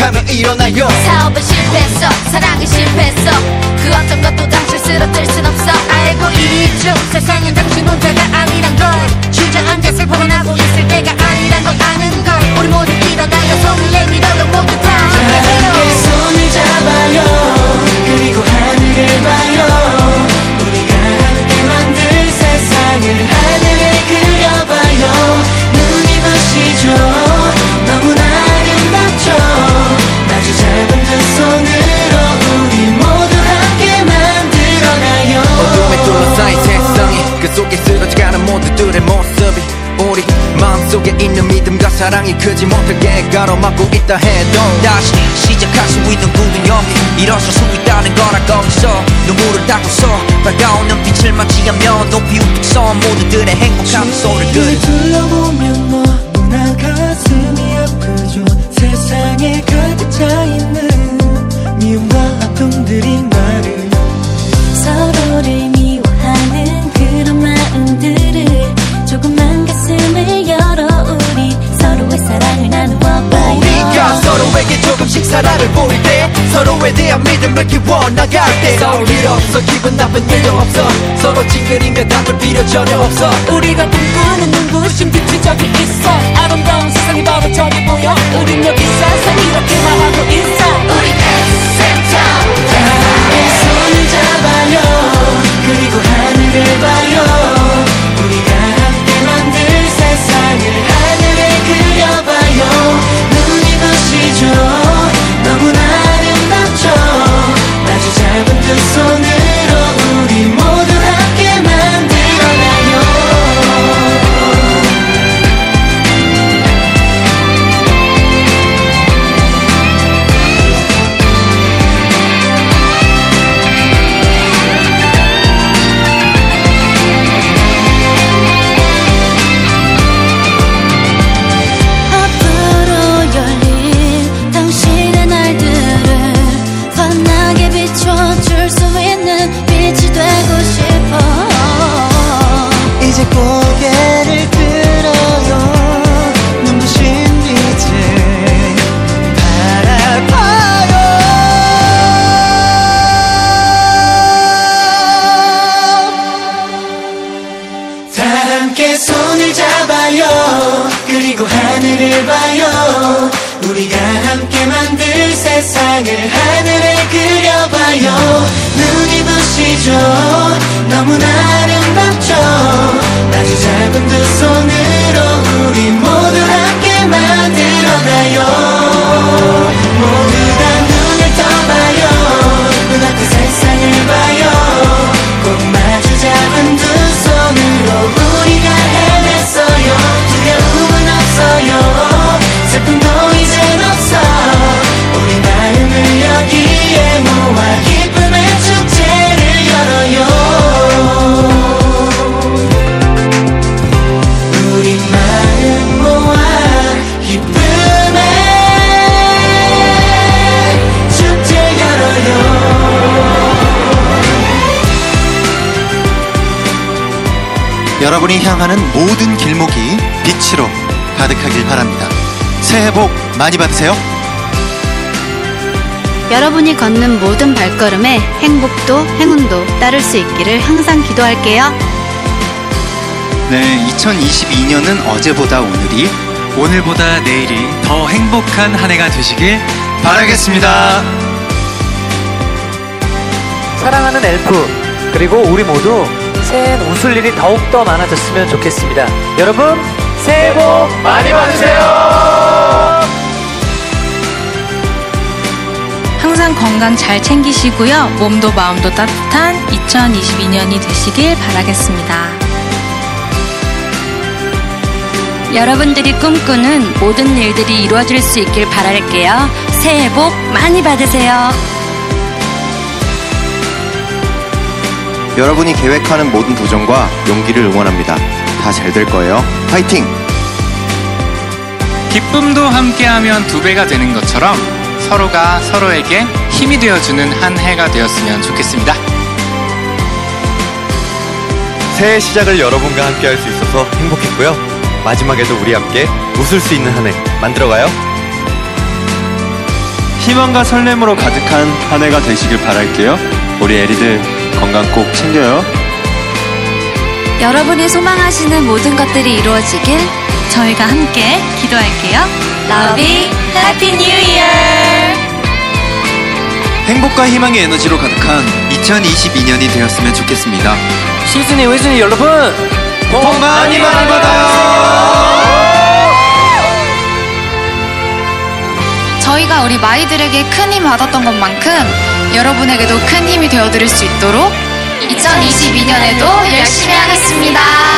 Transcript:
하며 일어나요. 사업은 실패했어. 사랑은 실패했어. 그 어떤 것도 당신 쓰러뜨릴 순 없어. 알고 있죠. 세상은 당신 혼자가 아니 속에 있는 믿음과 사랑이 크지 못하게 가로막고 있다 해도 다시 시작할 수 있는 굳은 용기 일어설 수 있다는 걸 알고 있어. 눈물을 닦고서 밝아온 눈빛을 맞이하며 높이 우뚝 선 모두들의 행복한 소리들 나갈 때 싸울 일 없어. 기분 나쁜 일도 없어. 서로 찡그리며 답을 필요 전혀 없어. 우리가 꿈꾸는 눈부신 빛이 저기 있어 아름다운 세상이 바로 저기 보여. 우린 여기서 이렇게 말하고 있어 고개를 들어요 눈부신 빛을 바라봐요. 다 함께 손을 잡아요. 그리고 하늘을 봐요. 우리가 함께 만들 세상을 하늘에 그려봐요 여러분이 향하는 모든 길목이 빛으로 가득하길 바랍니다. 새해 복 많이 받으세요. 여러분이 걷는 모든 발걸음에 행복도 행운도 따를 수 있기를 항상 기도할게요. 네, 2022년은 어제보다 오늘이 오늘보다 내일이 더 행복한 한 해가 되시길 바라겠습니다. 사랑하는 엘프 그리고 우리 모두 새해엔 웃을 일이 더욱더 많아졌으면 좋겠습니다 여러분 새해 복 많이 받으세요 항상 건강 잘 챙기시고요. 몸도 마음도 따뜻한 2022년이 되시길 바라겠습니다. 여러분들이 꿈꾸는 모든 일들이 이루어질 수 있길 바랄게요. 새해 복 많이 받으세요. 여러분이 계획하는 모든 도전과 용기를 응원합니다. 다 잘 될 거예요. 파이팅! 기쁨도 함께하면 두 배가 되는 것처럼 서로가 서로에게 힘이 되어주는 한 해가 되었으면 좋겠습니다. 새해 시작을 여러분과 함께 할 수 있어서 행복했고요. 마지막에도 우리 함께 웃을 수 있는 한 해 만들어가요. 희망과 설렘으로 가득한 한 해가 되시길 바랄게요. 우리 에리들 건강 꼭 챙겨요. 여러분이 소망하시는 모든 것들이 이루어지길 저희가 함께 기도할게요. 러비 Happy New Year! 행복과 희망의 에너지로 가득한 2022년이 되었으면 좋겠습니다. 시즌이 외순이 여러분 복 많이 많이 받아요. 저희가 우리 마이들에게 큰 힘 받았던 것만큼 여러분에게도 큰 힘이 되어드릴 수 있도록 2022년에도 열심히 하겠습니다.